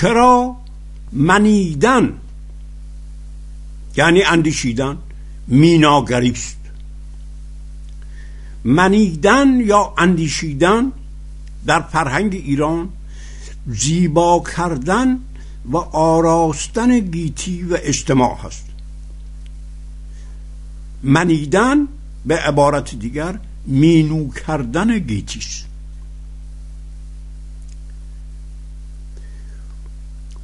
چرا منیدن؟ یعنی اندیشیدن میناگری است منیدن یا اندیشیدن در فرهنگ ایران زیبا کردن و آراستن گیتی و اجتماع هست. منیدن به عبارت دیگر مینو کردن گیتی است.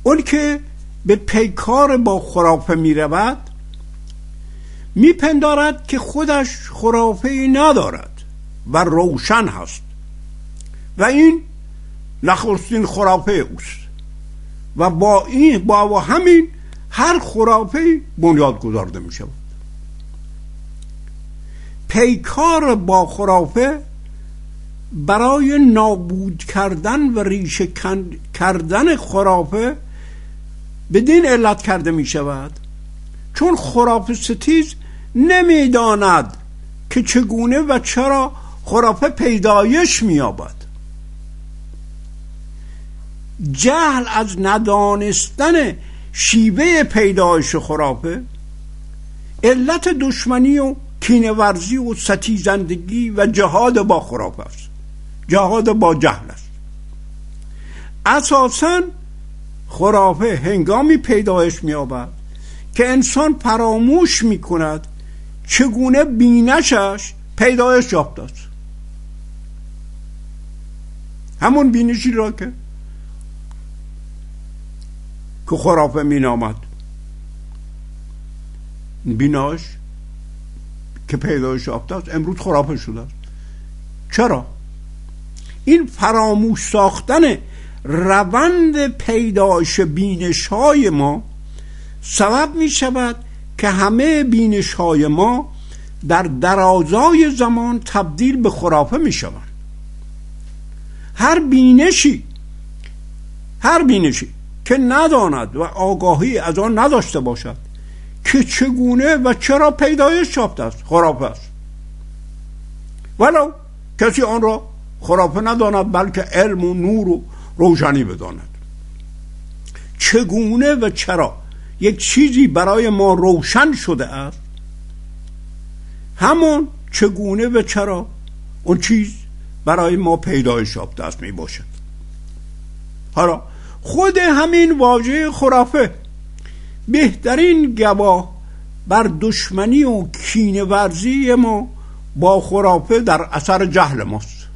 اون که به پیکار با خرافه می رود میپندارد که خودش خرافه ندارد و روشن هست. و این نخستین خرافه اوست. و با این با همین هر خرافه بنیاد گذارده می شود پیکار با خرافه برای نابود کردن و ریشه کردن خرافه بدین علت کرده می شود. چون خرافه ستیز نمی‌داند که چگونه و چرا خرافه پیدایش مییابد جهل از ندانستن شیوه پیدایش خرافه علت دشمنی و کینورزی و ستیزندگی و جهاد با خرافه است. جهاد با جهل است. اساسا خرافه هنگامی پیدایش مییابد که انسان فراموش می‌کند چگونه بینشش پیدایش یافته است همون بینشی را که که خرافه می نامد بیناش که پیدایش یافته است امروز خرافه شده چرا؟ این فراموش ساختن روند پیدایش بینش های ما سبب می شود که همه بینش های ما در درازای زمان تبدیل به خرافه می شود هر بینشی هر بینشی که نداند و آگاهی از آن نداشته باشد که چگونه و چرا پیدایش یافته است؟ خرافه است. ولو کسی آن را خرافه نداند بلکه علم و نور و روشنی بداند. چگونه و چرا یک چیزی برای ما روشن شده است؟ همون چگونه و چرا اون چیز برای ما پیدایش یافته است می باشد. حالا خود همین واژه خرافه بهترین گواه بر دشمنی و کینه ورزی ما با خرافه در اثر جهل ماست.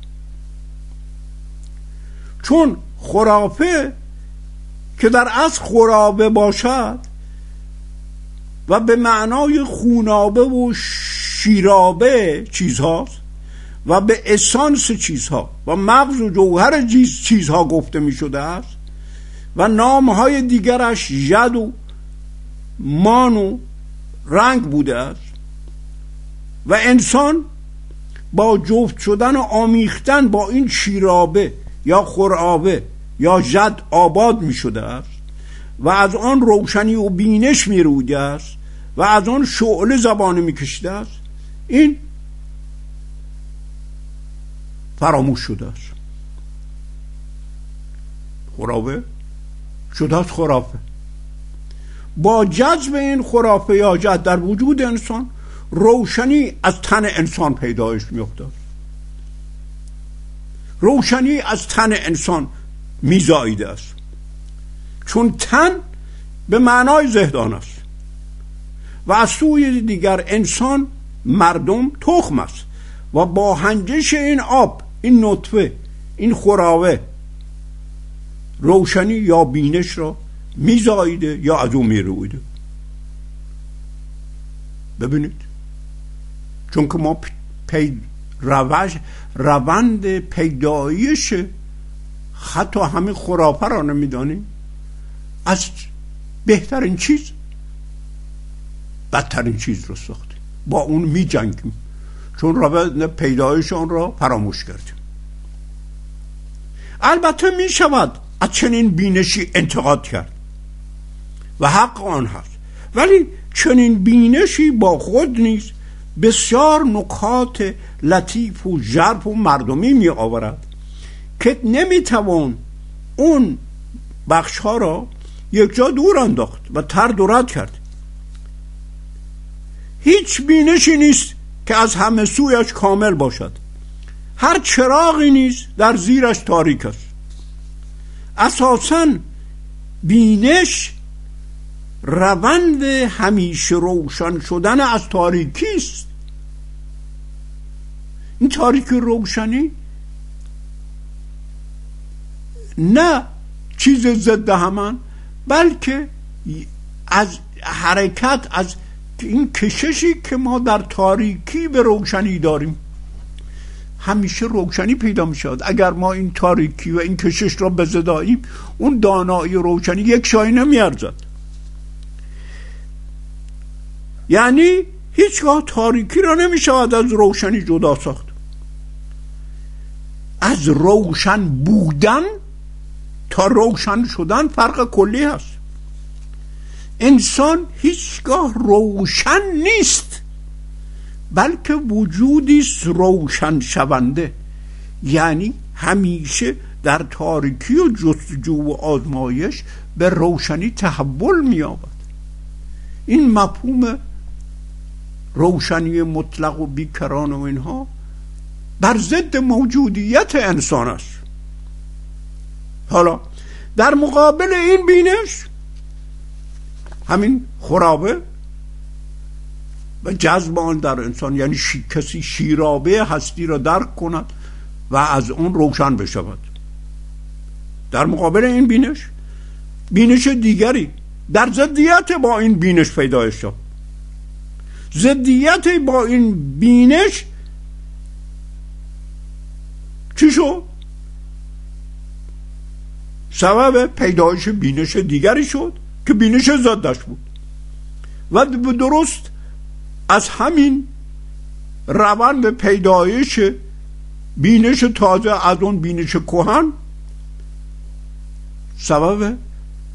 چون خرافه که در اصل خرابه باشد و به معنای خونابه و شیرابه چیزهاست و به اسانس چیزها و مغز و جوهر چیزها گفته می شده است و نامهای دیگرش ید و مان و رنگ بوده است و انسان با جفت شدن و آمیختن با این شیرابه یا خرابه یا جد آباد می شده است و از آن روشنی و بینش می روده است و از آن شعله زبانه می کشیده است این فراموش شده است. خرابه شده است خرافه. با جذب این خرافه یا جد در وجود انسان روشنی از تن انسان پیدایش میافتاد. روشنی از تن انسان میزاییده است. چون تن به معنای زهدان است. و از سوی دیگر انسان مردم تخم است. و با هنجش این آب این نطفه این خراوه روشنی یا بینش را میزاییده یا از او میرویده. ببینید. چون که ما پی روش روند پیدایش حتی همین خرافه را نمی‌دانیم از بهترین چیز بدترین چیز رو ساختیم. با اون می جنگیم چون روند پیدایش آن را فراموش کردیم. البته می شود از چنین بینشی انتقاد کرد. و حق آن هست. ولی چنین بینشی با خود نیست بسیار نکات لطیف و ژرف و مردمی می آورد که نمی توان اون بخش ها را یک جا دور انداخت و تر و رد کرد. هیچ بینشی نیست که از همه سویش کامل باشد. هر چراغی نیز در زیرش تاریک است. اساسا بینش روند همیشه روشن شدن از تاریکی است. این تاریکی روشنی نه چیز ضد همان بلکه از حرکت از این کششی که ما در تاریکی به روشنی داریم. همیشه روشنی پیدا می شود. اگر ما این تاریکی و این کشش را بزداییم اون دانایی روشنی یک شایی نمی ارزد. یعنی هیچگاه تاریکی را نمی شود از روشنی جدا ساخت. از روشن بودن تا روشن شدن فرق کلی هست. انسان هیچگاه روشن نیست بلکه وجودی روشن شونده. یعنی همیشه در تاریکی و جستجو و آزمایش به روشنی تحول مییابد. این مفهوم روشنی مطلق و بیکران و اینها بر ضد موجودیت انسان است. حالا در مقابل این بینش همین خرابه و جذب آن در انسان یعنی کسی شیرابه هستی را درک کند و از اون روشن بشود. در مقابل این بینش بینش دیگری در ضدیت با این بینش پیدا شد. ضدیت با این بینش چی شد؟ سبب پیدایش بینش دیگری شد که بینش ضدش بود. و درست از همین روند پیدایش بینش تازه از اون بینش کهن سبب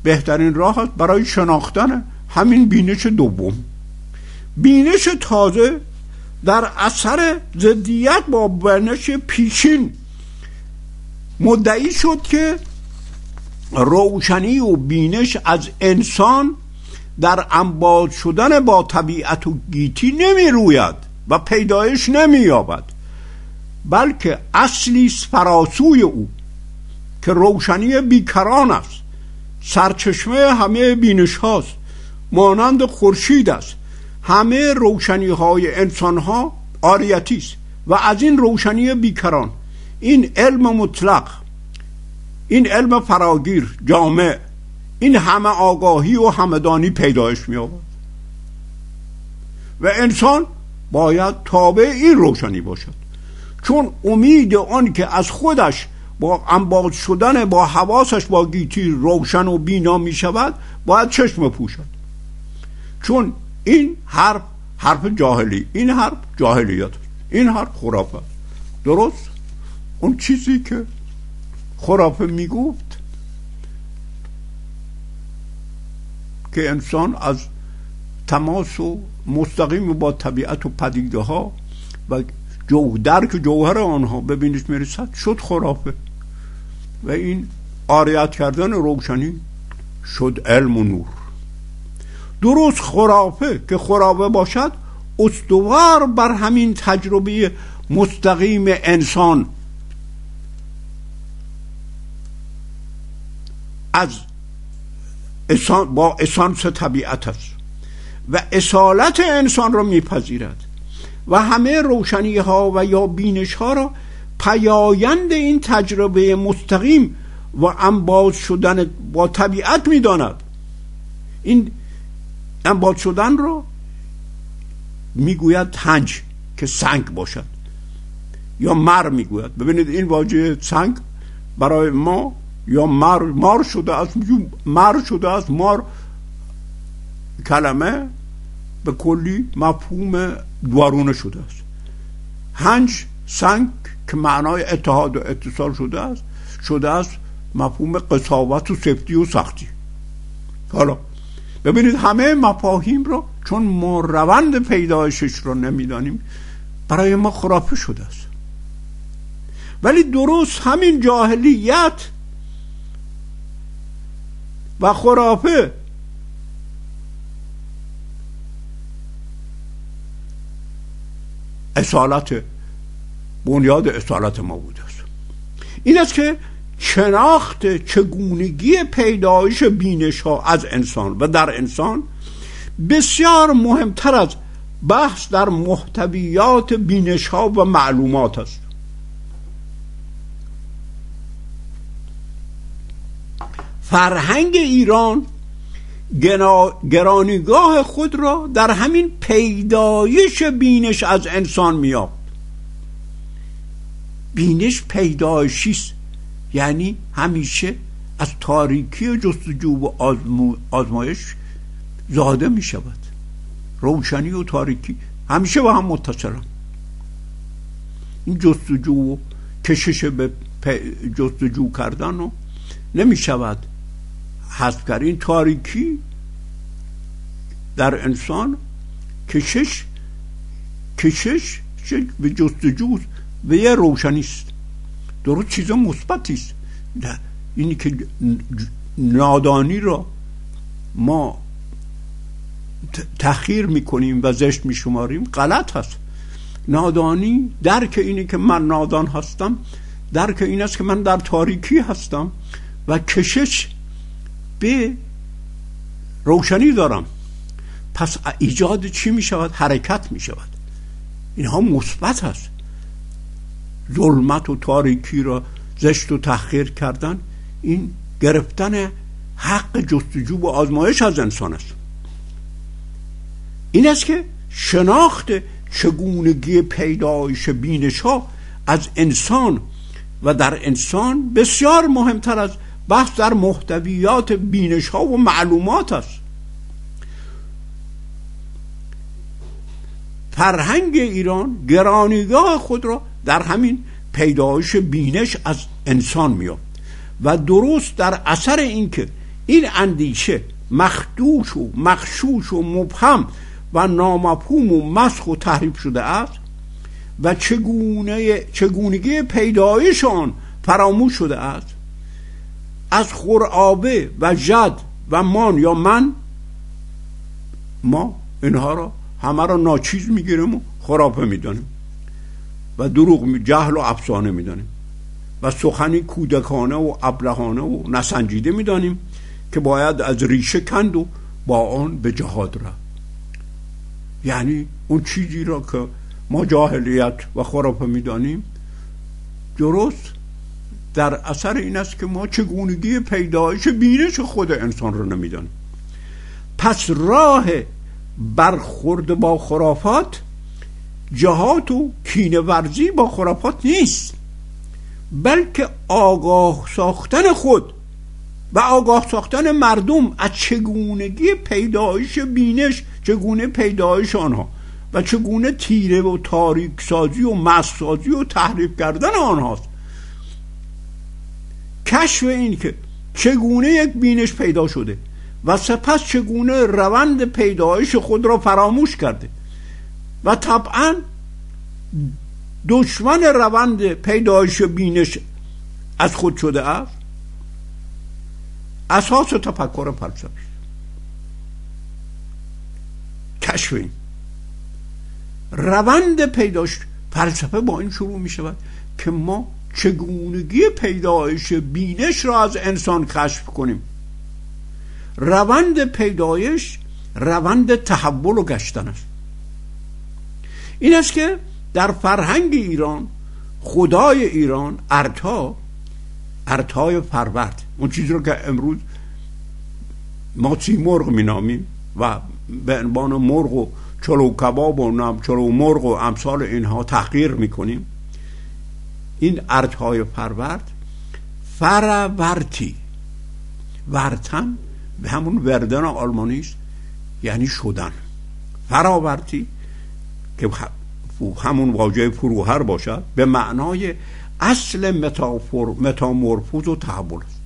بهترین راه است برای شناختن همین بینش دوم. بینش تازه در اثر ضدیت با بینش پیشین مدعی شد که روشنی و بینش از انسان در انباد شدن با طبیعت و گیتی نمی روید و پیدایش نمی یابد. بلکه اصلی فراسوی او که روشنی بیکران است سرچشمه همه بینش هاست مانند خورشید است. همه روشنی های انسان ها آریتی است و از این روشنی بیکران. این علم مطلق این علم فراگیر جامع. این همه آگاهی و همدانی پیدایش می آورد. و انسان باید تابع این روشنی باشد. چون امید آن که از خودش با انباد شدن با حواسش با گیتی روشن و بینا می شود باید چشم پوشد. چون این حرف حرف جاهلی این حرف جاهلیت این حرف خرافه. درست؟ اون چیزی که خرافه می‌گفت که انسان از تماس و مستقیم با طبیعت و پدیده ها و جو درک جوهر آنها ببینید می‌رسد شد خرافه. و این آریت کردن روشنی شد علم و نور. درست خرافه که خرافه باشد استوار بر همین تجربه مستقیم انسان از با اسانس طبیعت است. و اصالت انسان را میپذیرد. و همه روشنی ها و یا بینش ها را پیایند این تجربه مستقیم و انباز شدن با طبیعت می‌داند. این انباز شدن را می‌گوید تنج که سنگ باشد. یا مر می‌گوید. ببینید این واژه سنگ برای ما یا مار مار شده است مر شده است مار کلمه به کلی مفهوم دوارونه شده است. هنج سنگ که معنای اتحاد و اتصال شده است شده است مفهوم قصاوت و سفتی و سختی. حالا ببینید همه مفاهیم رو چون ما روند پیدایشش رو نمی‌دانیم برای ما خرافه شده است. ولی درست همین جاهلیت و خرافه. اصالت بنیاد اصالت ما بوده است این است که شناخت چگونگی پیدایش بینش ها از انسان و در انسان بسیار مهمتر از بحث در محتویات بینش ها و معلومات است. فرهنگ ایران گرانیگاه خود را در همین پیدایش بینش از انسان میافت بینش پیدایشی است. یعنی همیشه از تاریکی جستجو و آزمایش زاده می شود روشنی و تاریکی همیشه با هم متصلن این جستجو و کشش به جستجو کردن و نمی حذف کرد تاریکی در انسان کشش کشش به جستجو و یه روشنی است. درست چیز مثبتی است. اینی که نادانی را ما تخیر می‌کنیم و زشت میشماریم غلط هست نادانی درک اینی که من نادان هستم درک این است که من در تاریکی هستم و کشش به روشنی دارم. پس ایجاد چی می شود حرکت می شود اینها مثبت هست ظلمت و تاریکی را زشت و تحقیر کردن این گرفتن حق جستجو و آزمایش از انسان است. این است که شناخت چگونگی پیدایش بینش ها از انسان و در انسان بسیار مهمتر از بحث در محتویات بینش ها و معلومات است. فرهنگ ایران گرانیگاه خود را در همین پیدایش بینش از انسان میافت و درست در اثر اینکه این اندیشه مخدوش و مخشوش و مبهم و نامفهوم و مسخ و تحریف شده است و چگونه چگونگی پیدایش آن فراموش شده است. از خورآبه و جد و مان یا من ما اینها را همه را ناچیز می‌گیریم و خرافه می‌دانیم و دروغ جهل و افسانه می‌دانیم و سخنی کودکانه و ابلهانه و نسنجیده می‌دانیم که باید از ریشه کند و با آن به جهاد رفت. یعنی اون چیزی را که ما جاهلیت و خرافه می‌دانیم درست در اثر این است که ما چگونگی پیدایش بینش خود انسان رو نمی‌دانیم. پس راه برخورد با خرافات جهات و کینه ورزی با خرافات نیست. بلکه آگاه ساختن خود و آگاه ساختن مردم از چگونگی پیدایش بینش چگونه پیدایش آنها و چگونه تیره و تاریک سازی و مسخ سازی و تحریف کردن آنهاست. کشف این که چگونه یک بینش پیدا شده و سپس چگونه روند پیدایش خود را فراموش کرده و طبعا دشمن روند پیدایش بینش از خود شده است. اساس تفکر فلسفی کشف این. روند پیدایش فلسفه با این شروع می شود که ما چگونگی پیدایش بینش را از انسان کشف کنیم؟ روند پیدایش روند تحول و گشتن است. این است که در فرهنگ ایران خدای ایران ارتا ارتای فرورد اون چیزی رو که امروز ما مرغ مینامیم و به عنوان مرغ و چلو کباب و نام چلو مرغ و امثال اینها تحقیر می‌کنیم. این ارتهای فرورد فرورتی ورتن به همون وردن آلمانی است یعنی شدن. فراورتی که همون واژه فروهر باشد به معنای اصل متامورفوز و تحول. است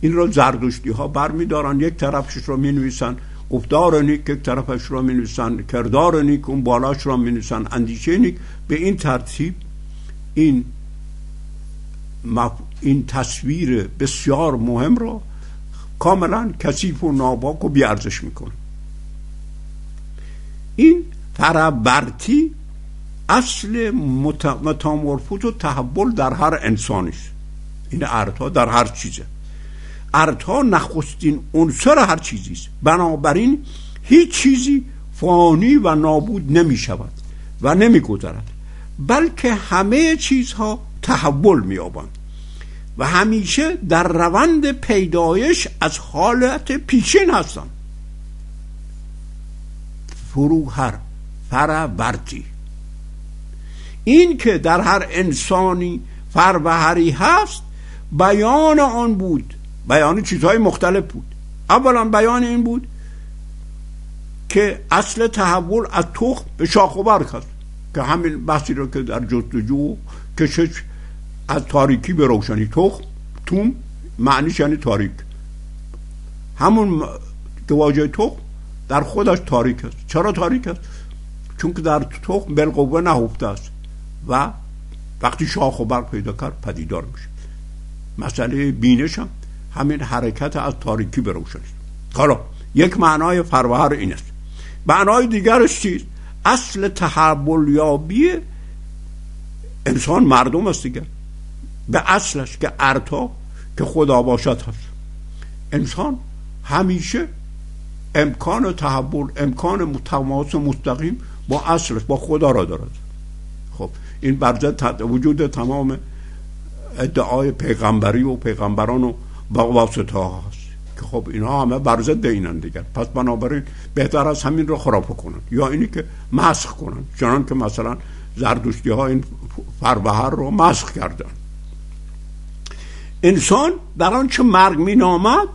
این را زردشتی ها بر می دارن یک طرفش رو می نویسن گفتار نیک یک طرفش رو می نویسن کردار نیک اون بالاش رو می نویسن اندیشه نیک به این ترتیب این این تصویر بسیار مهم را کاملا کثیف و ناباک و بیارزش می‌کنه. این فرابرتی اصل متامورفوز و تحول در هر انسانی این ارتا در هر چیزه. ارتا نخستین عنصر هر چیزی است بنابراین هیچ چیزی فانی و نابود نمی شود و نمی گذرد بلکه همه چیزها تحول می آبند و همیشه در روند پیدایش از حالت پیشین هستند. فروهر فرورتی این که در هر انسانی فروهری هست بیان آن بود. بیان چیزهای مختلف بود. اولا بیان این بود که اصل تحول از تخم به شاخ و برگ هست. که همین بحثی رو که در جستجو کشش از تاریکی به روشنی تخم توم معنیش یعنی تاریک. همون واژه تخم در خودش تاریک است. چرا تاریک است؟ چون که در تخم بالقوه نهفته است و وقتی شاخ و برگ پیدا کرد پدیدار میشه. مسئله بینش هم همین حرکت از تاریکی به روشنی. حالا یک معنای فروهر این است. معنای دیگرش چیست؟ اصل تحول یابی انسان مردم است دیگر به اصلش که ارتا که خدا باشد هست. انسان همیشه امکان تحول امکان تماس مستقیم با اصلش با خدا را دارد. خب این برزد وجود تمام ادعای پیغمبری و پیغمبران و واسطه ها که خب اینا همه برزد اینن دیگر پس بنابراین بهتر از همین رو خراب کنن. یا اینی که مسخ کنن. چنان که مثلا زردوشتی ها این فربهر رو مسخ کردن. انسان در آنچه مرگ می نامد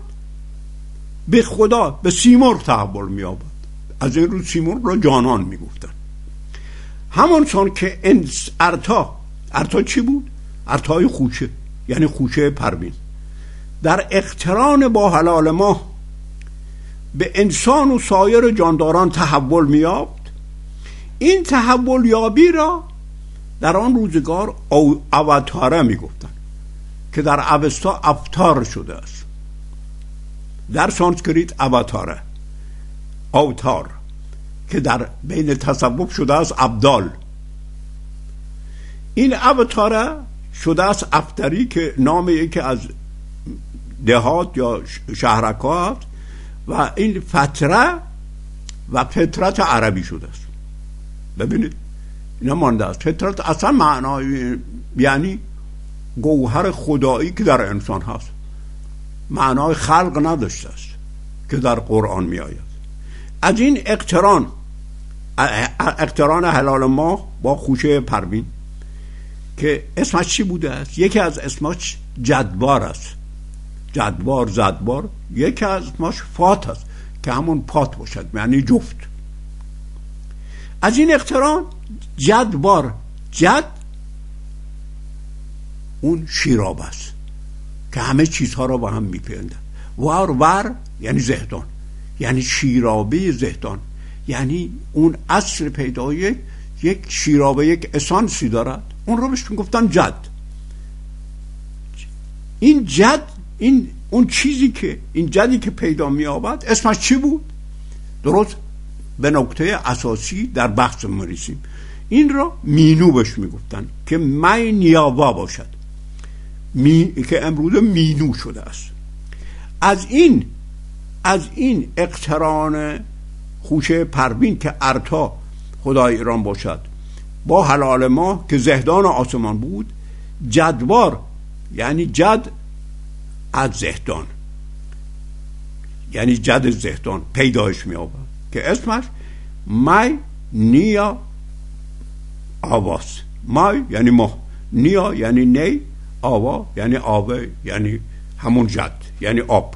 به خدا به سیمرغ تحول می آبد از این رو سیمرغ را جانان می گفتن همانسان که ارتا ارتا چی بود؟ ارتای خوشه یعنی خوشه پروین. در اقتران با حلال ما به انسان و سایر جانداران تحول میابد این تحول یابی را در آن روزگار او اوتاره می‌گفتن که در اوستا افتار شده است. در سانسکریت اوتاره. اوتار که در بین تصوف شده است ابدال. این اوتاره شده است افتری که نام یکی از دهات یا شهرکات و این فتره و فطرت عربی شده است. ببینید اینا مانده است. فطرت اصلا معنای یعنی گوهر خدایی که در انسان هست. معنای خلق نداشته است که در قرآن می آید از این اقتران اقتران حلال ما با خوشه پروین که اسمش چی بوده است؟ یکی از اسمش جدبار است. جدبار زدبار. یکی از اسمش فات است که همون پات باشد یعنی جفت. از این اقتران جدبار جد اون شیراب است که همه چیزها را با هم میپیوندن. وار ور یعنی زهدان یعنی شیرابه زهدان یعنی اون اصل پیدای یک شیرابه یک اسانسی دارد. اون رو بهش گفتن جد. این جد این اون چیزی که این جدی که پیدا می آبد اسمش چی بود؟ درست به نکته اساسی در بحث مریسیم این را مینو بهش می‌گفتن که می نیاوا باشد. می... که امروز مینو شده است. از این از این اقتران خوشه پروین که ارتا خدای ایران باشد با حلال ما که زهدان آسمان بود جدوار یعنی جد از زهدان. یعنی جد زهدان پیدایش می آورد که اسمش مای نیا آواز. مای یعنی ما نیا یعنی نی آوا یعنی آوه یعنی همون جد یعنی آب.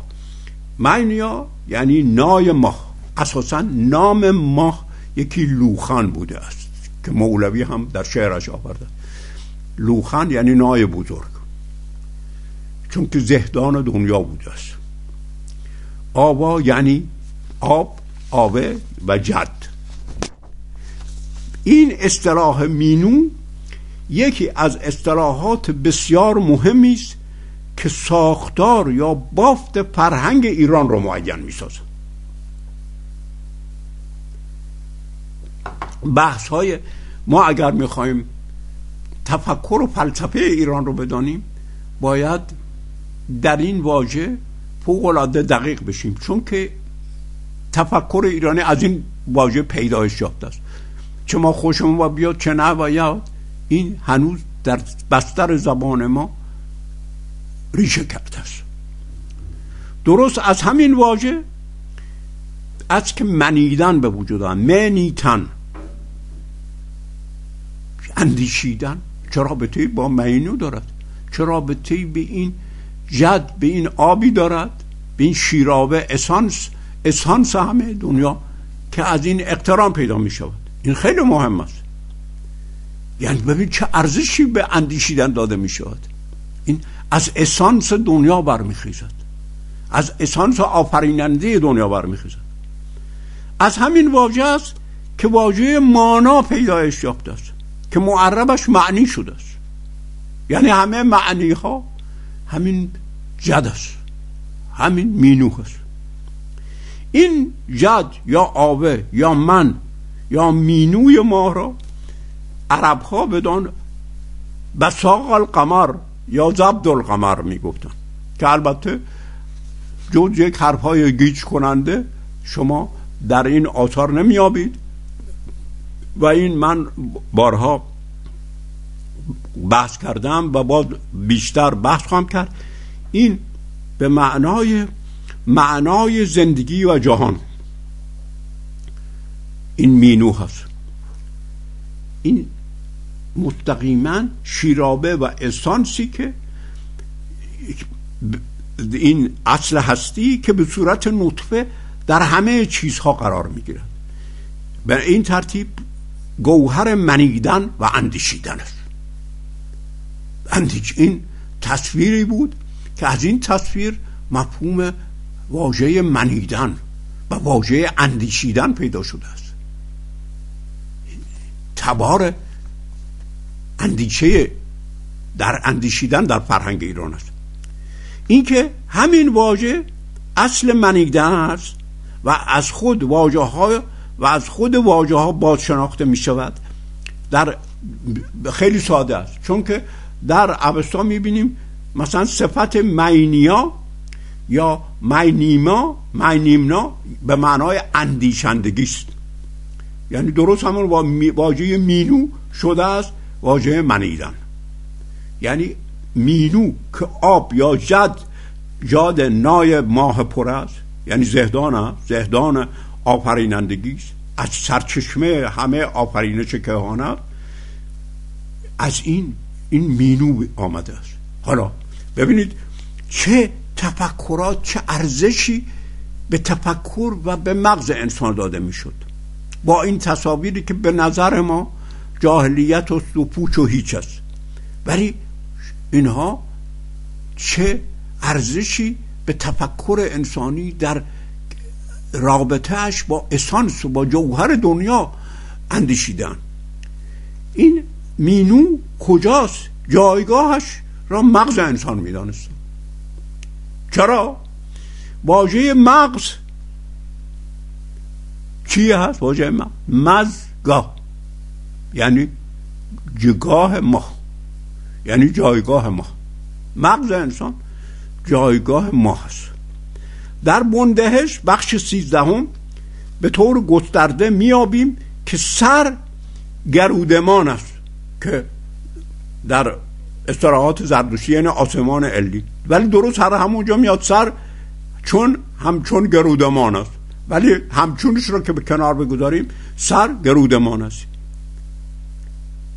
مای نیا یعنی نای ماه. اساسا نام ماه یکی لوخان بوده است که مولوی هم در شعرش آورده. لوخان یعنی نای بزرگ. چون که زهدان دنیا بوده است آوا یعنی آب آوه و جد. این اصطلاح مینو یکی از اصطلاحات بسیار مهمی است که ساختار یا بافت فرهنگ ایران رو معین می‌سازه. بحث های ما اگر می‌خوایم تفکر و فلسفه ایران رو بدانیم باید در این واژه فوق العاده دقیق بشیم چون که تفکر ایرانی از این واژه پیدایش یافته است. چه ما خوشمون و بیاد چه نه و این هنوز در بستر زبان ما ریشه کرده است. درست از همین واژه از که منیدن به وجود آمد. منیتن. اندیشیدن. چه رابطه با مینو دارد؟ چه رابطه به این جد به این آبی دارد به این شیرابه اسانس اسانس همه دنیا که از این اقتران پیدا می شود. این خیلی مهم است. یعنی ببین چه ارزشی به اندیشیدن داده می شود. این از اسانس دنیا برمیخیزد. از اسانس آفریننده دنیا برمیخیزد. از همین واژه است که واژه مانا پیدایش یافته است که معربش معنی شده است. یعنی همه معنی ها همین جد است. همین مینوه است. این جد یا آوه یا من یا مینوی ما را عرب ها بدان بساق القمر یا زبد القمر می‌گفتن. که البته جز یک حرف های گیج کننده شما در این آثار نمیابید و این من بارها بحث کردم و باز بیشتر بحث خواهم کرد. این به معنای معنای زندگی و جهان. این مینو هست این مستقیما شیرابه و اسانسی که این اصل هستی که به صورت نطفه در همه چیزها قرار می‌گیرد. به این ترتیب گوهر منیدن و اندیشیدن است. اندیش این تصویری بود که از این تصویر مفهوم واژه منیدن و واژه اندیشیدن پیدا شده است. تبار اندیشه در اندیشیدن در فرهنگ ایران است. اینکه همین واژه اصل منیدن است و از خود واژه ها و از خود واژه ها باز شناخته می شود در خیلی ساده است. چون که در اوستا می بینیم مثلا صفت مینیا یا مینیما مینیمنا به معنای اندیشندگی است یعنی درست همون واژه مینو شده است واژه منیدن یعنی مینو که آب یا جد جاد نای ماه پر است یعنی زهدان زهدان آفرینندگی است از سرچشمه همه آفرینش کهانت از این این مینو آمده است. حالا ببینید چه تفکرات چه ارزشی به تفکر و به مغز انسان داده می‌شد. با این تصاویری که به نظر ما جاهلیت و سپوچ و هیچ است. ولی اینها چه ارزشی به تفکر انسانی در رابطهش با اسانس و با جوهر دنیا اندیشیدن. این مینو کجاست؟ جایگاهش را مغز انسان می‌دانست. چرا؟ واژه مغز چی هست؟ واژه مغز مزگاه. یعنی جگاه ما. یعنی جایگاه ما. مغز انسان جایگاه ما هست. در بندهش بخش سیزدهم به طور گسترده میابیم که سر گرودمان است. که در استراحات زردوشی یعنی آسمان علی. ولی درست هر همونجا میاد سر چون همچون گرودمان است. ولی همچونش رو که به کنار بگذاریم سر گرودمان است.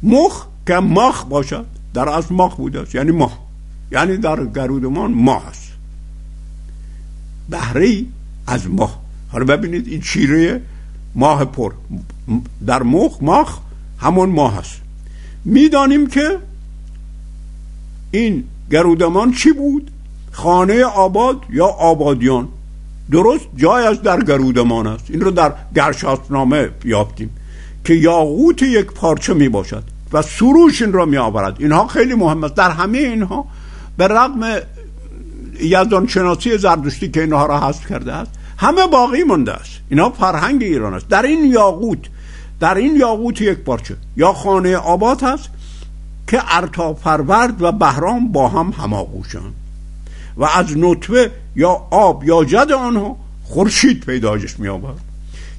مخ که مخ باشد در از مخ بوده است. یعنی ماه. یعنی در گرودمان ماه است. بهره از ماه. حالا ببینید این چیره ماه پر. در مخ مخ همون ماه است. می‌دانیم که این گرودمان چی بود؟ خانه آباد یا آبادیان؟ درست از در گرودمان است. این رو در گرشاسنامه یافتیم که یاقوت یک پارچه می باشد و سروش این را می آورد اینها خیلی مهم است. در همه اینها به رغم یزدان شناسی زردشتی که اینها را حذف کرده است همه باقی مونده است. اینا فرهنگ ایران است. در این یاقوت در این یاقوت یک پارچه یا خانه آباد هست که ارتا پرورد و بهرام با هم هماغوشند و از نطفه یا آب یا جد آنها خورشید پیدایش می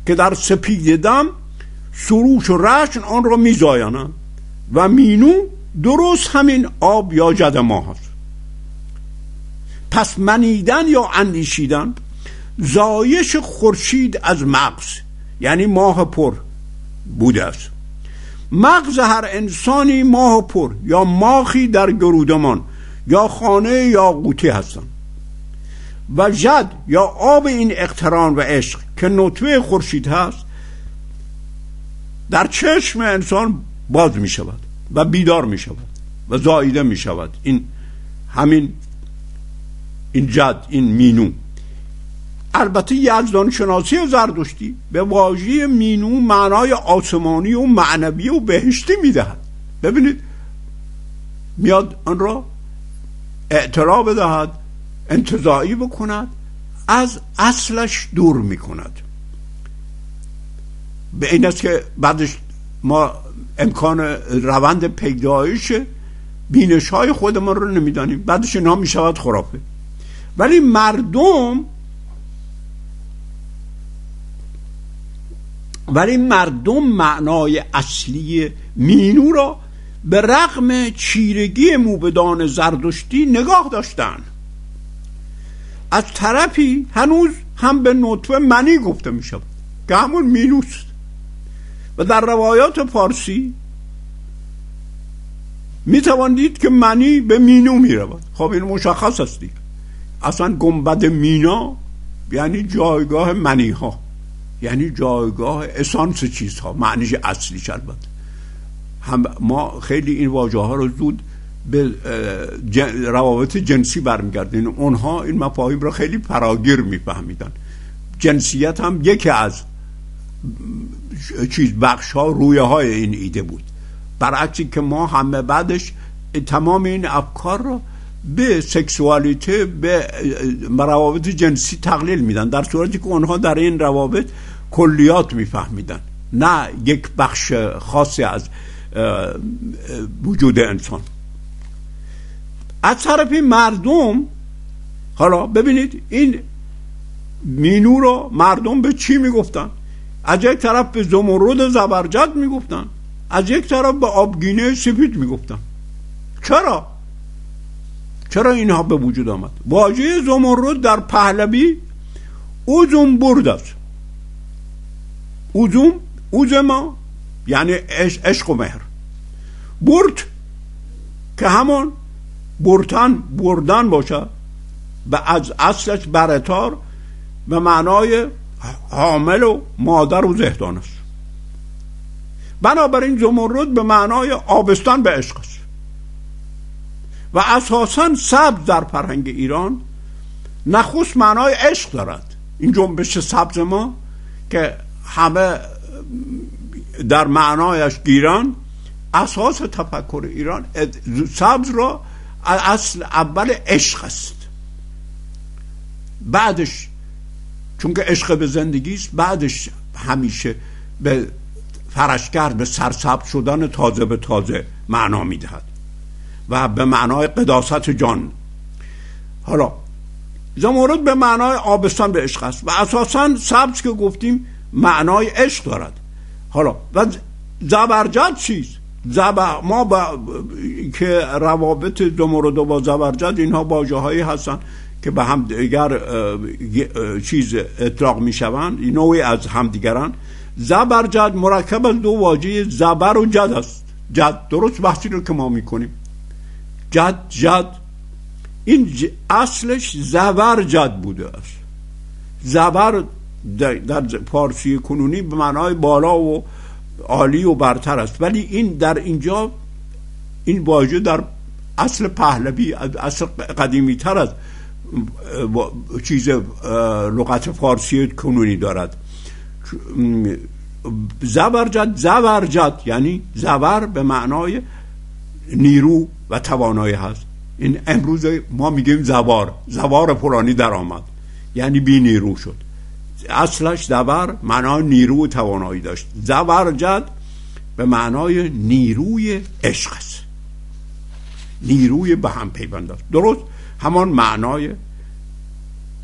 که در سپید دم سروش و رشن آن را میزاینند و مینو درست همین آب یا جد ما هست. پس منیدن یا اندیشیدن زایش خورشید از مغز یعنی ماه پر بوده است. مغز هر انسانی ماه پر یا ماخی در گرودمان یا خانه یا قوطی هستند. و جد یا آب این اقتران و عشق که نطفه خورشید هست در چشم انسان باز می شود و بیدار می شود و زایده می شود. این همین این جد این مینو. البته یزدان شناسی زردشتی به واژه مینو معنای آسمانی و معنوی و بهشتی می‌دهد. ببینید میاد آن را اعتراف بدهد انتظایی بکند از اصلش دور می‌کند. به این است که بعدش ما امکان روند پیدایش بینش های خودمان رو نمی‌دانیم. بعدش اینا می‌شود خرافه. ولی مردم ولی مردم معنای اصلی مینو را به رغم چیرگی موبدان زردشتی نگاه داشتن. از طرفی هنوز هم به نطفه منی گفته می شود که همون مینوست. و در روایات فارسی می دید که منی به مینو می رود خب این مشخص است اصلا گنبد مینا یعنی جایگاه منی ها یعنی جایگاه اسانس چیزها معنیش اصلی البته. هم ما خیلی این واژه ها رو زود به روابط جنسی برمیگردین اونها این مفاهیم رو خیلی فراگیر میفهمیدن. جنسیت هم یکی از چیز بخش ها رویه های این ایده بود. برعکسی که ما همه بعدش تمام این افکار رو به سکسوالیته به روابط جنسی تقلیل میدن. در صورتی که اونها در این روابط کلیات میفهمیدن. نه یک بخش خاصی از وجود انسان. از طرف مردم حالا ببینید این مینو رو مردم به چی می‌گفتن؟ از یک طرف به زمرد زبرجد می‌گفتن از یک طرف به آبگینه سفید می‌گفتن. چرا؟ چرا اینها به وجود آمد؟ واژه زمرد در پهلوی اوزم برد است. اوزوم اوزما یعنی عشق و مهر برد که همون برتن بردن باشه و از اصلش برتار به معنای حامل و مادر و زهدان است بنابراین زمرد به معنای آبستان به عشق است و اساسا سبز در فرهنگ ایران نخست معنای عشق دارد این جنبش سبز ما که همه در معنایش گیران اساس تفکر ایران. سبز را اصل اول عشق است. بعدش چون که عشق به زندگی است بعدش همیشه به فرشگر به سرسبز شدن تازه به تازه معنا می‌دهد. و به معنای قداست جان. حالا زمرد به معنای آبستان به عشق است. و اساسا سبز که گفتیم معنای عشق دارد. حالا و زبرجد چیست زبر ما با که روابط زمرد با زبرجد اینها واژه هایی هستن که به هم دیگر چیز اطلاق می شوند نوعی از همدیگران. زبرجد مرکب از دو واژه زبر و جد است. جد درست بحثی رو که ما می‌کنیم. جد جد. این اصلش زبر جد بوده است. زبر در فارسی کنونی به معنای بالا و عالی و برتر است. ولی این در اینجا این واژه در اصل پهلوی اصل قدیمی تر از چیز لغت فارسی کنونی دارد. زبرجد زبرجد یعنی زبر به معنای نیرو و توانایی هست. این امروز ما میگیم زوار. زوار فلانی در آمد یعنی بی نیرو شد. اصلش زبر معنای نیرو و توانایی داشت. زبرجد به معنای نیروی عشق است. نیروی به هم پیوند است درست همان معنای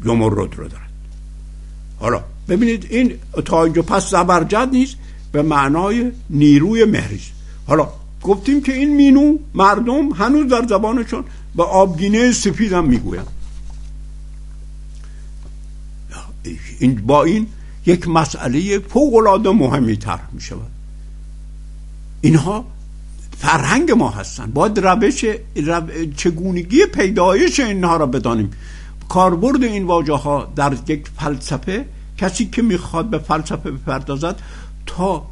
جمرد رو دارد. حالا ببینید این تا اینجا پس زبرجد نیست به معنای نیروی مهریز. حالا گفتیم که این مینو مردم هنوز در زبانشون به آبگینه سفید هم می‌گوین این با این یک مسئله فوق العاده مهمی تر می شود. اینها فرهنگ ما هستن. باید روش چگونگی پیدایش اینها را بدانیم. کاربرد این واژه ها در یک فلسفه کسی که می‌خواد به فلسفه بپردازد تا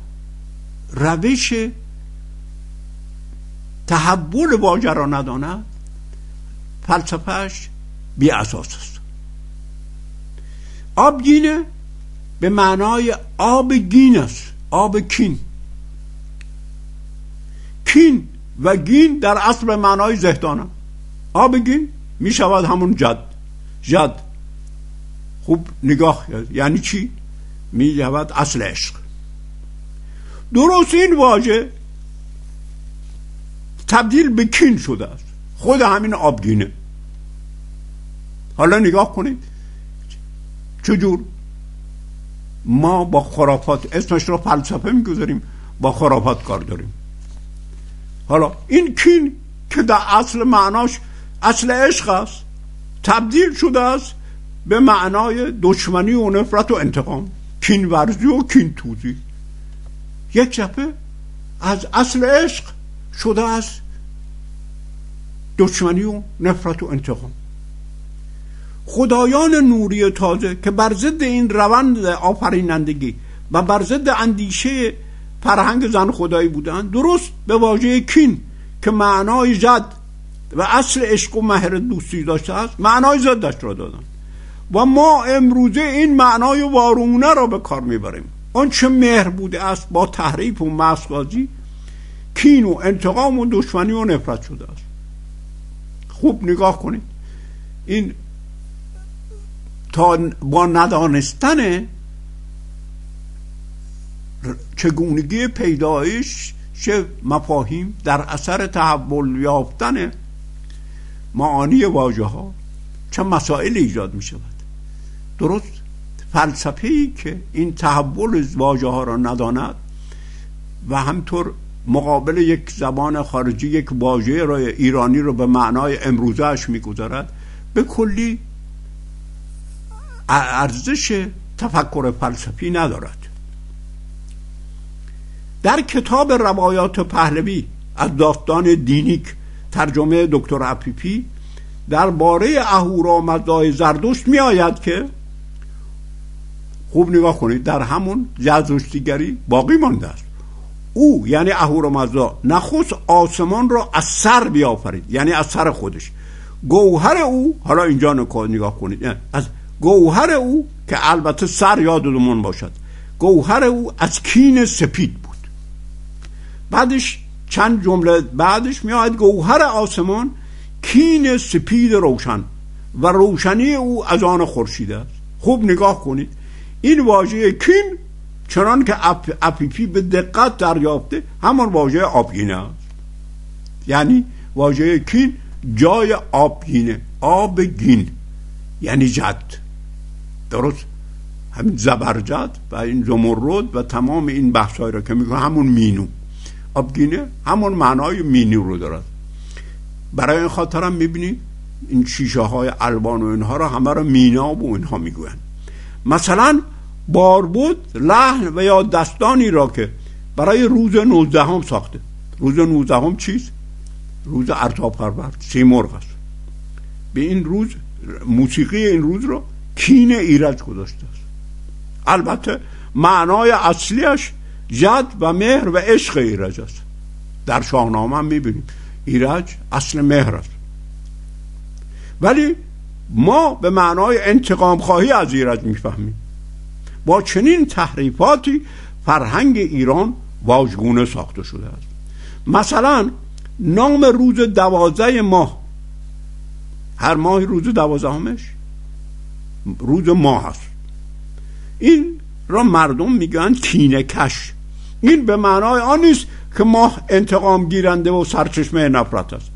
روش تحول واژه را نداند فلسفهش بی اساس است. آبگینه به معنای آب گین است آب کین. کین و گین در اصل به معنای زهدانه. آب گین می شود همون جد. جد خوب نگاه یعنی چی؟ می شود اصل عشق. درست این واژه تبدیل به کین شده است. خود همین آبگینه حالا نگاه کنید. چجور؟ ما با خرافات اسمش رو فلسفه می‌گذاریم با خرافات کار داریم. حالا این کین که در اصل معناش اصل عشق است تبدیل شده است به معنای دشمنی و نفرت و انتقام کین ورزی و کین توزی. یک جفه از اصل عشق شده است دشمنی و نفرت و انتقام. خدایان نوری تازه که بر ضد این روند آفرینندگی و بر ضد اندیشه فرهنگ زن خدایی بودن درست به واژه کین که معنای زد و اصل عشق و مهر دوستی داشته است معنای زدش را دادن. و ما امروزه این معنای وارونه را به کار می‌بریم. آنچه مهر بوده است با تحریف و مسقازی کین و انتقام و دشمنی و نفرت شده است. خوب نگاه کنید. این با ندانستن چگونگی پیدایش چه مفاهیم در اثر تحول یافتن معانی واژه ها چه مسائل ایجاد می شود درست فلسفه ای که این تحول واژه ها را نداند و همطور مقابل یک زبان خارجی یک واژه را ایرانی رو به معنای امروزهش می‌گذارد به کلی ارزش تفکر فلسفی ندارد. در کتاب روایات پهلوی از داستان دینیک ترجمه دکتر اپیپی درباره اهورامزدای زردشت می آید که خوب نگاه کنید در همون زرتشتیگری باقی مانده است. او یعنی اهورامزدا نخست آسمان را از سر بیافرید یعنی از سر خودش. گوهر او حالا اینجا نگاه کنید یعنی از گوهر او که البته سر یادمون باشد گوهر او از کین سپید بود. بعدش چند جمله بعدش میاد گوهر آسمان کین سپید روشن و روشنی او از آن خورشید است. خوب نگاه کنید این واژه کین چنان که اپیپی به دقت دریافته همان واژه آبگینه است. یعنی واژه کین جای آبگینه آبگین یعنی جد. درست. همین زبرجد و این زمرد و تمام این بحثایی را که میگه همون مینو. آبگینه همون معنای مینو رو دارد برای این خاطر هم می‌بینید این شیشه های البان و اینها را همه را مینا و اینها می‌گوین. مثلا باربود لحن و یا دستانی را که برای روز نوزدهم ساخته. روز نوزدهم چیست؟ روز ارتا پرورد سیمرغ است. به این روز موسیقی این روز را کین ایرج گذاشته است. البته معنای اصلیش جد و مهر و عشق ایرج است. در شاهنامه هم می‌بینیم. ایرج اصل مهر است. ولی ما به معنای انتقام خواهی از ایرج می‌فهمیم. با چنین تحریفاتی فرهنگ ایران واژگونه ساخته شده است. مثلا نام روز دوازده ماه. هر ماه روز دوازدهمش؟ روز ماه هست این را مردم میگن کینه کش این به معنای آن نیست که ماه انتقام گیرنده و سرچشمه نفرت است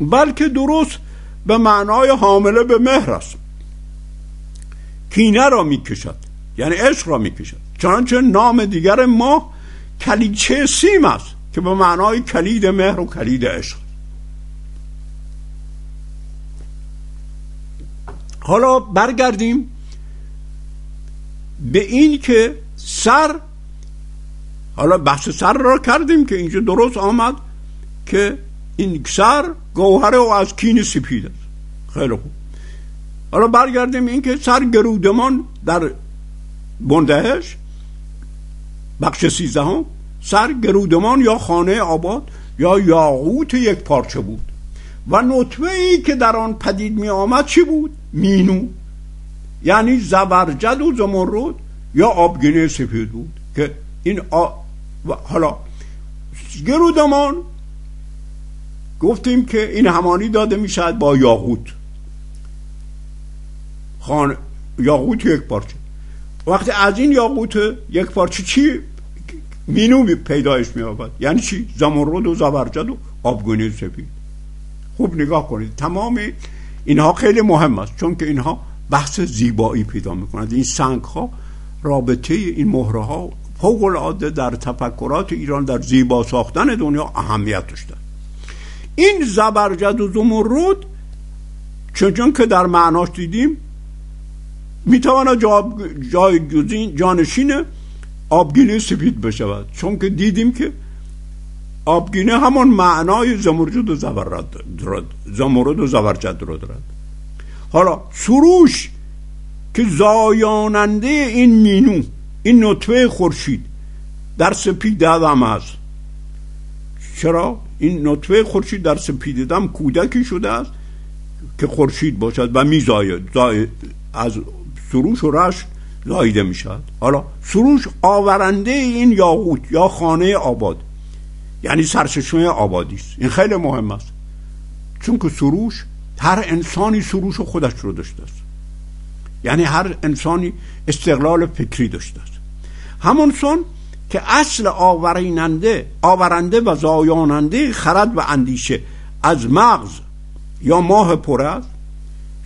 بلکه درست به معنای حامله به مهر است. کینه را می‌کشد یعنی عشق را می‌کشد. چنانچه نام دیگر ماه کلیچه سیم است که به معنای کلید مهر و کلید عشق. حالا برگردیم به این که سر حالا بحث سر را کردیم که اینجا درست آمد که این سر گوهر و از کین سپید است. خیلی خوب. حالا برگردیم این که سر گرودمان در بندهش بخش سیزدهم سر گرودمان یا خانه آباد یا یاقوت یک پارچه بود. و نطوه ای که در آن پدید می آمد چی بود؟ مینو. یعنی زبرجد و زمرد یا آبگینه سفید بود که این آ... و حالا گرودمان گفتیم که این همانی داده می شود با یاقوت. خان یاقوت یک پارچه وقتی از این یاقوت یک پارچه چی مینو پیدایش می آبد یعنی چی؟ زمرد و زبرجد و آبگونه سفید. خوب نگاه کنید. تمام اینها خیلی مهم است چون که اینها بحث زیبایی پیدا می‌کنند این سنگ ها رابطه این مهره ها فوق العاده در تفکرات ایران در زیبا ساختن دنیا اهمیت داشته این زبرجد و زمرد چون که در معناش دیدیم می‌تواند جای جانشین آبگینه سفید بشود. چون که دیدیم که آبگینه همون معنای زمرجد و زمرد و زبرجد رو دارد. حالا سروش که زایاننده این مینو این نطفه خورشید در سپید دم است. چرا؟ این نطفه خورشید در سپید دم کودکی شده است که خورشید باشد و میزاید. از سروش و رشت زایده می شود حالا سروش آورنده این یاقوت یا خانه آباد. یعنی سرچشمه آبادی است. این خیلی مهم است. چون که سروش هر انسانی سروش خودش رو داشته است. یعنی هر انسانی استقلال فکری داشته است. همون سون که اصل آوریننده آورنده و زایاننده خرد و اندیشه از مغز یا ماه پر است.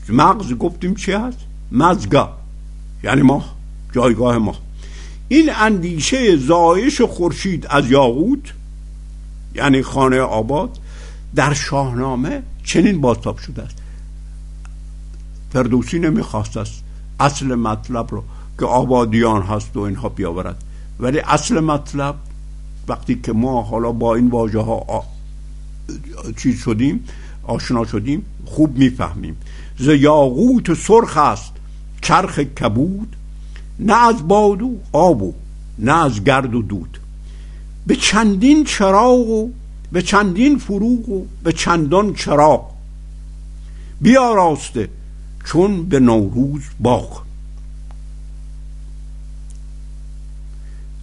مغز گفتیم چی هست؟ مزگا. یعنی ماه جایگاه ماه. این اندیشه زایش خورشید از یاقوت یعنی خانه آباد در شاهنامه چنین بازتاب شده است. فردوسی نمی‌خواست است اصل مطلب رو که آبادیان هست و اینها بیاورد. ولی اصل مطلب وقتی که ما حالا با این واژه ها چیز شدیم آشنا شدیم خوب می‌فهمیم. ز یاقوت سرخ است چرخ کبود نه از باد و آب و نه از گرد و دود. به چندین چراغ و به چندین فروغ و به چندان چراغ. راسته چون به نوروز باغ.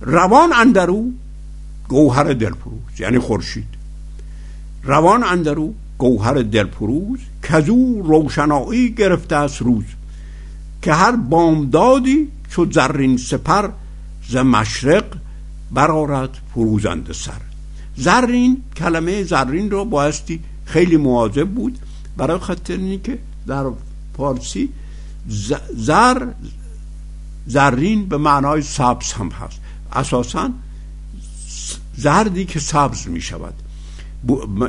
روان اندرو گوهر دلفروز یعنی خورشید. روان اندرو گوهر دلفروز کزو روشنایی گرفته از روز. که هر بامدادی چو زرین سپر ز مشرق برارد فروزنده سر. زرین کلمه زرین رو بایستی خیلی مواظب بود. برای خاطر که در فارسی زر زرین به معنای سبز هم هست. اساسا زردی که سبز می شود.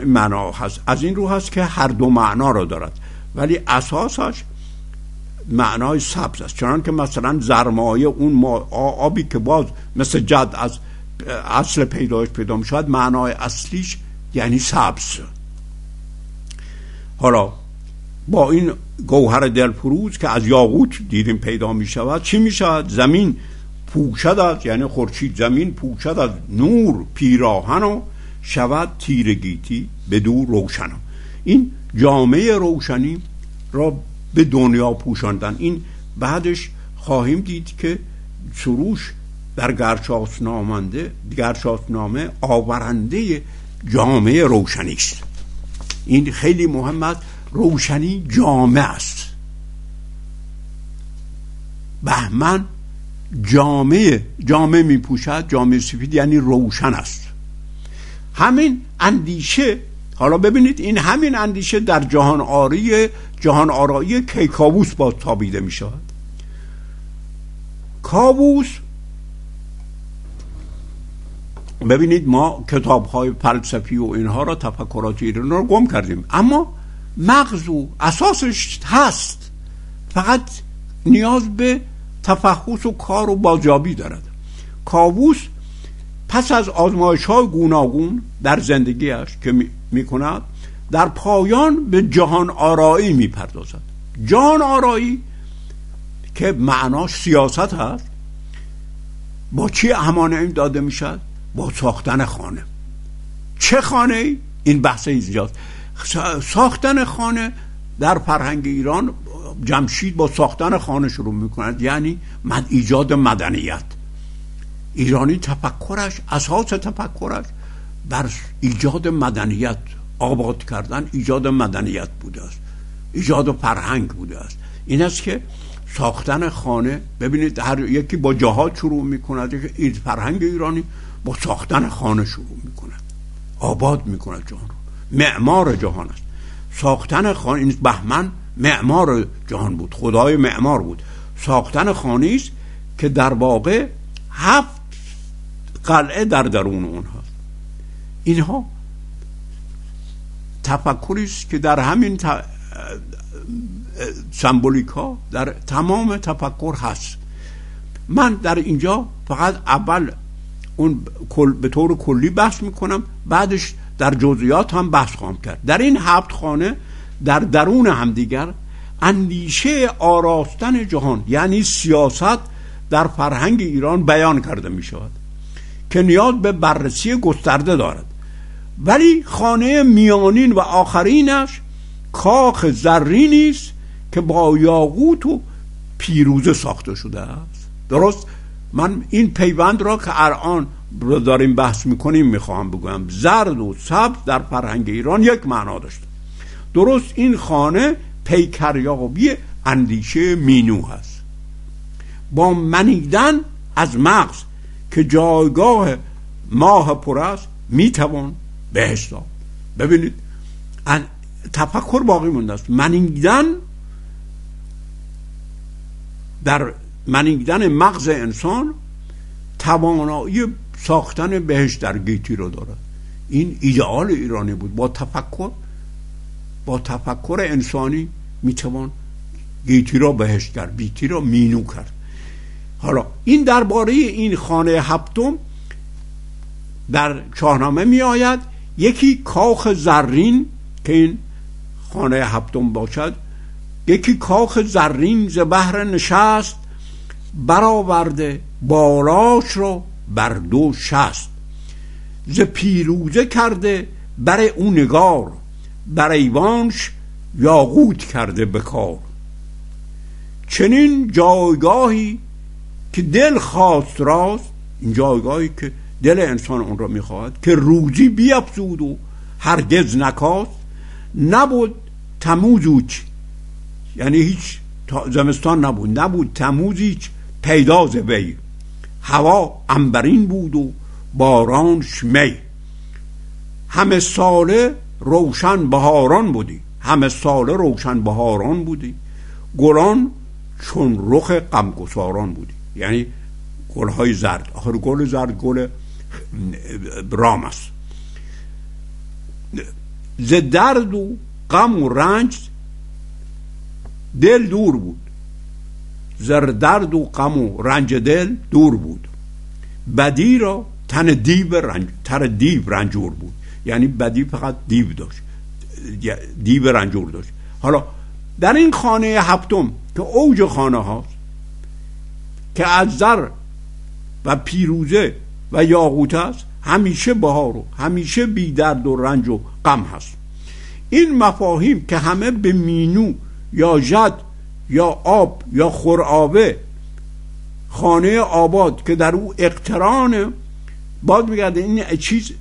معنا هست. از این رو هست که هر دو معنا رو دارد. ولی اساسش معنای سبز است. چنان که مثلا زرمایه اون آبی که باز مثل جد از اصل پیدایش پیدا می شود معنای اصلیش یعنی سبز. حالا با این گوهر دلفروز که از یاقوت دیدیم پیدا می شود چی می شود زمین پوشد از یعنی خورشید زمین پوشد از نور پیراهن و شود تیرگیتی به دور روشن. این جامعه روشنی را به دنیا پوشاندن. این بعدش خواهیم دید که سروش در گرشاسنامه گرشاسنامه آورنده جامعه روشنی است. این خیلی مهم است روشنی جامع است. بهمن جامعه جامعه می پوشد جامعه سفید یعنی روشن است. همین اندیشه حالا ببینید این همین اندیشه در جهان آری جهان آرایی کیکاووس باز تابیده می شود کاووس ببینید ما کتاب های فلسفی و اینها را تفکرات ایران را گم کردیم. اما مغز و اساسش هست. فقط نیاز به تفحص و کار و بازیابی دارد. کاووس پس از آزمایش های گوناگون در زندگیش که می کند در پایان به جهان آرایی می پردازد. جهان آرایی که معناش سیاست هست. با چی امانه داده می شد؟ با ساختن خانه. چه خانه این بحث اینجاست. ساختن خانه در فرهنگ ایران جمشید با ساختن خانه شروع می‌کند یعنی من ایجاد مدنیت. ایرانی تفکرش اساس تفکرش بر ایجاد مدنیت آباد کردن ایجاد مدنیت بوده است. ایجاد فرهنگ بوده است. این است که ساختن خانه ببینید هر یکی با جهاد شروع می‌کند که فرهنگ ایرانی با ساختن خانه شروع می‌کند. آباد می‌کند جهان رو. معمار جهان است. ساختن خانه این بهمن معمار جهان بود. خدای معمار بود. ساختن خانه است که در واقع هفت قلعه در درون اونها اینها تفکری است که در همین ت... سمبولیکا در تمام تفکر هست. من در اینجا فقط اول اون به طور کلی بحث می‌کنم. بعدش در جزئیات هم بحث خواهم کرد. در این هفت خانه در درون همدیگر اندیشه آراستن جهان یعنی سیاست در فرهنگ ایران بیان کرده می شود که نیاز به بررسی گسترده دارد. ولی خانه میانین و آخرینش کاخ زرینی است که با یاقوت و پیروزه ساخته شده است. درست؟ من این پیوند را که الان داریم بحث می‌کنیم می‌خواهم بگویم. زرد و سبز در فرهنگ ایران یک معنا داشته. درست این خانه پیکریابی اندیشه مینو هست. با منیدن از مغز که جایگاه ماه پر است می‌توان بهشت ببینید تفکر باقی مونده است. منیدن در منیدن مغز انسان توانایی ساختن بهشت در گیتی رو دارد. این ایدئال ایرانی بود. با تفکر با تفکر انسانی می‌توان گیتی را بهشت کرد بیتی را مینو کرد. حالا این درباره این خانه هفتم در شاهنامه می آید یکی کاخ زرین که این خانه هفتم باشد. یکی کاخ زرین ز بهر نشست. برآورده بالاش رو بر دو شست. ز پیروزه کرده بر او نگار بر ایوانش یاقوت کرده بکار چنین جایگاهی که دل خواست راست این جایگاهی که دل انسان اون را می‌خواهد که روزی بیافزود و هرگز نکاست نبود تموز یعنی هیچ زمستان نبود نبود تموز هیچ. پیداز وی. هوا انبرین بود و باران شمی. همه ساله روشن بهاران بودی. همه ساله روشن بهاران بودی. گلان چون رخ غمگساران بودی. یعنی گلهای زرد. آخر گل زرد گل رام است. ز درد و غم و رنج دل دور بود. زر درد و غم و رنج دل دور بود. بدی را تن دیو رنج تر دیو رنجور بود. یعنی بدی فقط دیو داشت. دیو رنجور داشت. حالا در این خانه هفتم که اوج خانه هاست که از زر و پیروزه و یاقوت است همیشه بهار و همیشه بی درد و رنج و غم هست. این مفاهیم که همه به مینو یا جد یا آب یا خورآبه خانه آباد که در او اقتران باد میگرده این چیز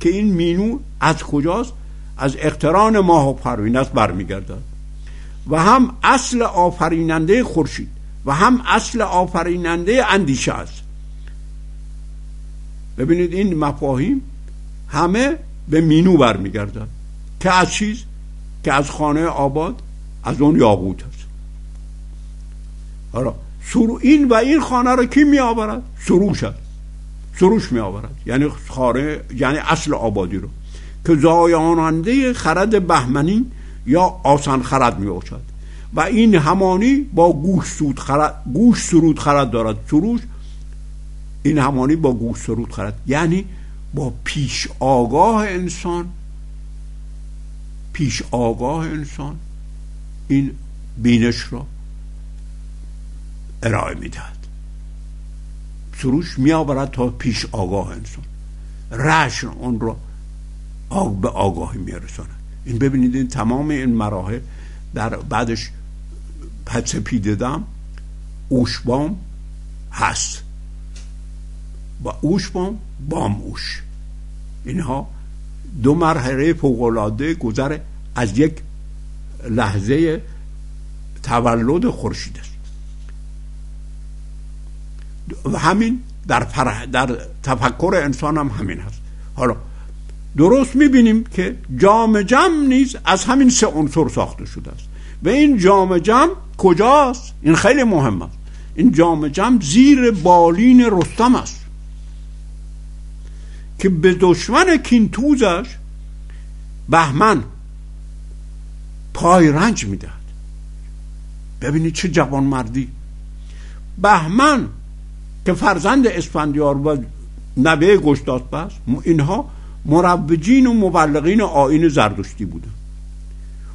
که این مینو از کجاست؟ از اقتران ماه و پروین است برمیگردد. و هم اصل آفریننده خورشید و هم اصل آفریننده اندیشه است. ببینید این مفاهیم همه به مینو برمیگردد. که از چیز؟ که از خانه آباد از اون یاقوت است. حالا این و این خانه رو کی می آورد سروش است. سروش می آورد یعنی خانه یعنی اصل آبادی رو. که زایاننده خرد بهمنی یا آسان خرد می باشد و این همانی با گوش سود خرد گوش سرود خرد دارد. سروش این همانی با گوش سرود خرد. یعنی با پیش آگاه انسان پیش آگاه انسان این بینش را ارائه می‌دهد. سروش می آورد تا پیش آگاه انسان. رشن اون را آگ به آگاهی می رساند این ببینید این تمام این مراحل در بعدش پس پیددم اوشبام هست. با اوشبام بام اوش. اینها دو مرحله فوقالعاده گذر از یک لحظه تولد خورشید است. و همین در, در تفکر انسان هم همین هست. حالا درست می‌بینیم که جام جم نیز از همین سه عنصر ساخته شده است. و این جام جم کجاست؟ این خیلی مهم است. این جام جم زیر بالین رستم است. که به دشمن کینتوزش بهمن پای رنج می‌دهد. ببینید چه جوان مردی بهمن که فرزند اسفندیار و نوه گشتاس بست اینها مروجین و مبلغین آین زردشتی بودن.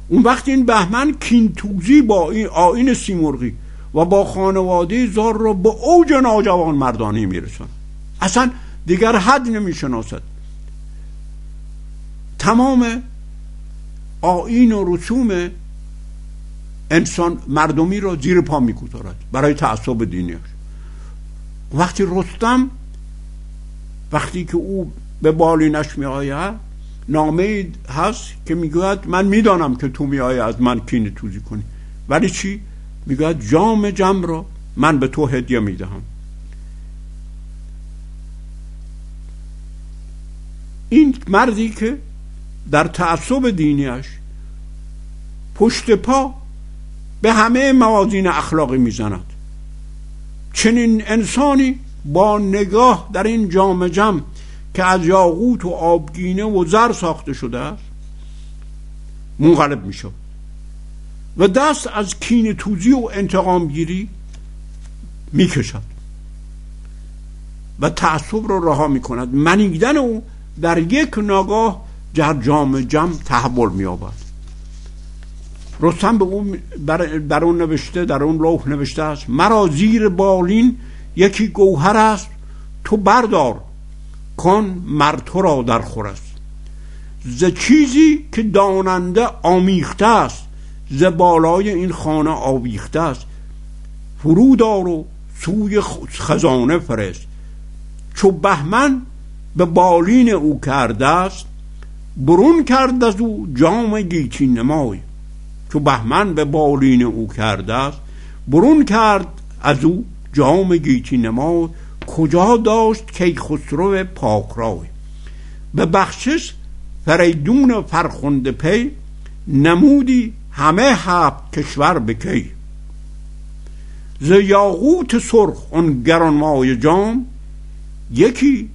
اون وقت این بهمن کینتوزی با این آین سیمرغی و با خانواده زار را به اوج ناجوان مردانی می‌رسن اصلا دیگر حد نمی‌شناسد. تمام آین و رسوم انسان مردمی را زیر پا می‌گذارد برای تعصب دینیش وقتی رستم وقتی که او به بالینش می آید نامه هست که می‌گوید من می‌دانم که تو می از من کین توزی کنی. ولی چی؟ می‌گوید جام جم را من به تو هدیه می‌دهم. این مردی که در تعصب دینیش پشت پا به همه موازین اخلاقی می‌زند. چنین انسانی با نگاه در این جام جم که از یاقوت و آبگینه و زر ساخته شده است منقلب می شود و دست از کین توزی و انتقام گیری می کشد و تعصب رو رها می کند منیدن او در یک نگاه در جام جم تحول می آبد رستم به اون در اون نوشته در اون لوح نوشته است. مرا زیر بالین یکی گوهر است. تو بردار کن مر تو را در خور است. ز چیزی که داننده آمیخته است ز بالای این خانه آویخته است. فرودار و سوی خزانه فرست. چو بهمن به بالین او کرده است برون کرد از او جام گیتی نمای. چو بهمن به بالین او کرده است برون کرد از او جام گیتی نمای کجا داشت کی خسرو پاکرای به بخشش فریدون فرخنده پی نمودی همه هفت کشور بکی ز یاقوت سرخ اون گرانمای جام یکی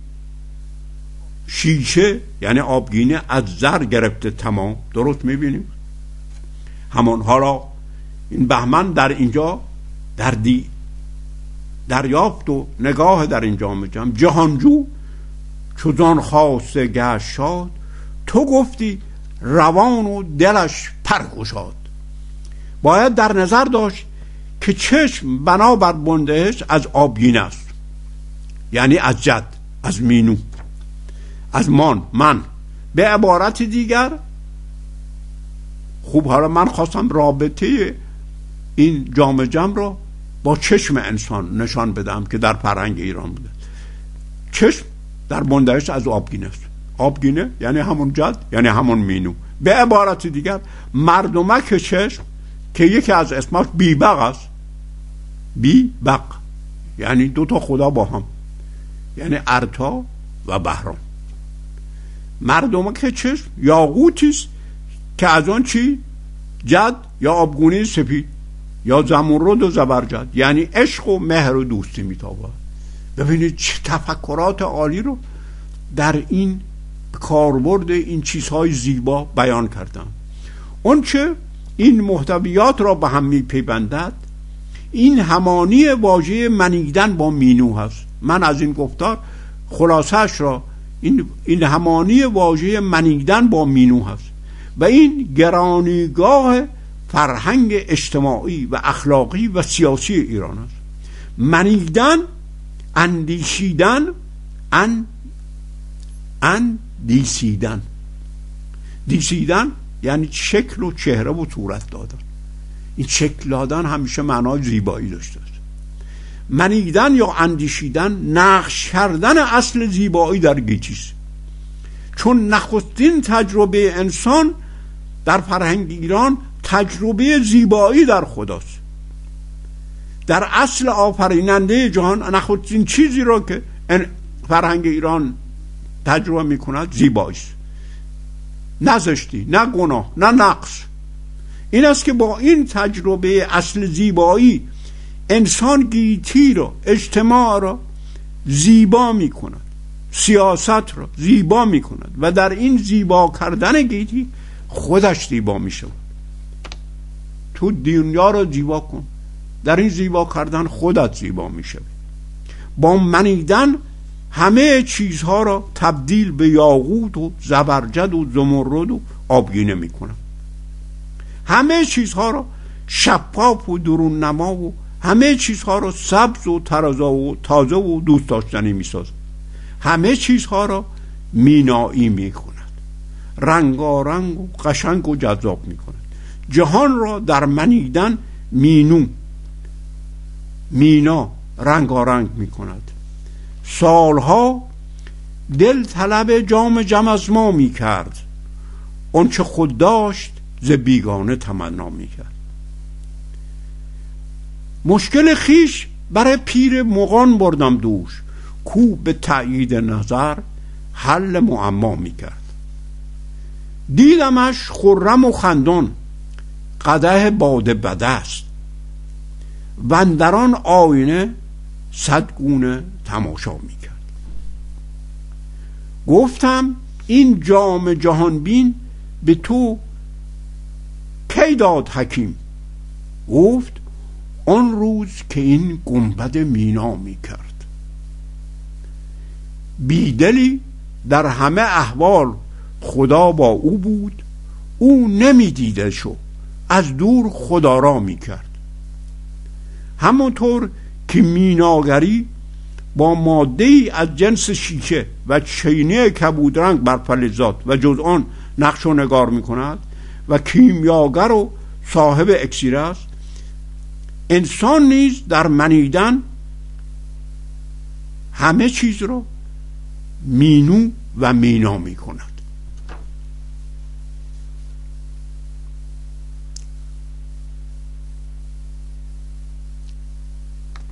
شیشه یعنی آبگینه از زر گرفته تمام. درست می‌بینیم؟ همان حالا این بهمن در اینجا در دی دریافت و نگاه در این جام جهانجو چوزان خواسته گشت شاد تو گفتی روان و دلش پرگشاد باید در نظر داشت که چشم بنابر بندهش از آبگین است. یعنی از جد از مینو از مان من. به عبارت دیگر خوب حالا من خواستم رابطه این جام جم رو با چشم انسان نشان بدم که در فرهنگ ایران بوده. چشم در بندهش از آبگینه است. آبگینه یعنی همون جد یعنی همون مینو. به عبارت دیگر مردمک چشم که یکی از اسماش بیبق است. بیبق. یعنی دو تا خدا با هم. یعنی ارتا و بهرام. مردمک چشم یاقوتی است. که از آن چی؟ جد یا آبگونه سپید یا زمرد و زبرجد. یعنی عشق و مهر و دوستی میتابد. ببینید چه تفکرات عالی رو در این کاربرد این چیزهای زیبا بیان کردم اون چه این محتویات را به هم میپیوندد این همانی واژه منیدن با مینو هست. من از این گفتار خلاصش را این, این همانی واژه منیدن با مینو هست. و این گرانیگاه فرهنگ اجتماعی و اخلاقی و سیاسی ایران است. منیدن اندیشیدن ان اندیسیدن دیسیدن. یعنی شکل و چهره و صورت دادن. این شکل دادن همیشه معنای زیبایی داشته است. منیدن یا اندیشیدن نقش کردن اصل زیبایی در گیتیست چون نخستین تجربه انسان در فرهنگ ایران تجربه زیبایی در خداست. در اصل آفریننده جهان نخستین چیزی را که فرهنگ ایران تجربه می‌کند زیبایی نه نه گناه نه نقص. این است که با این تجربه اصل زیبایی انسان گیتی را اجتماع را زیبا می کند سیاست را زیبا می کند و در این زیبا کردن گیتی خودش زیبا می شود تو دنیا را زیبا کن. در این زیبا کردن خودت زیبا می شود با منیدن همه چیزها را تبدیل به یاقوت و زبرجد و زمرد و آبگینه می کنم همه چیزها را شفاف و درون نما و همه چیزها را سبز و ترازا و تازه و دوست داشتنی می سازد همه چیزها را مینایی می کند رنگارنگ و قشنگ و جذاب می کند جهان را در منیدن مینو مینا رنگارنگ می کند سالها دل طلب جام جم از ما می کرد چه خود داشت ز بیگانه تمنا می کرد مشکل خیش برای پیر مغان بردم دوش. کو به تأیید نظر حل معما می کرد دیدمش خرم و خندان قده باده بده است. وندران آینه صد گونه تماشا می‌کرد. گفتم این جام جهان بین به تو کی داد حکیم. گفت آن روز که این گنبد مینا می‌کرد. بیدلی در همه احوال خدا با او بود او نمی‌دیده شو از دور خدا را می‌کرد. همونطور که میناگری با ماده ای از جنس شیشه و چینه کبودرنگ بر فلزات و جز آن نقش و نگار می کند و کیمیاگر و صاحب اکسیر است انسان نیز در منیدن همه چیز رو مینو و مینا می کند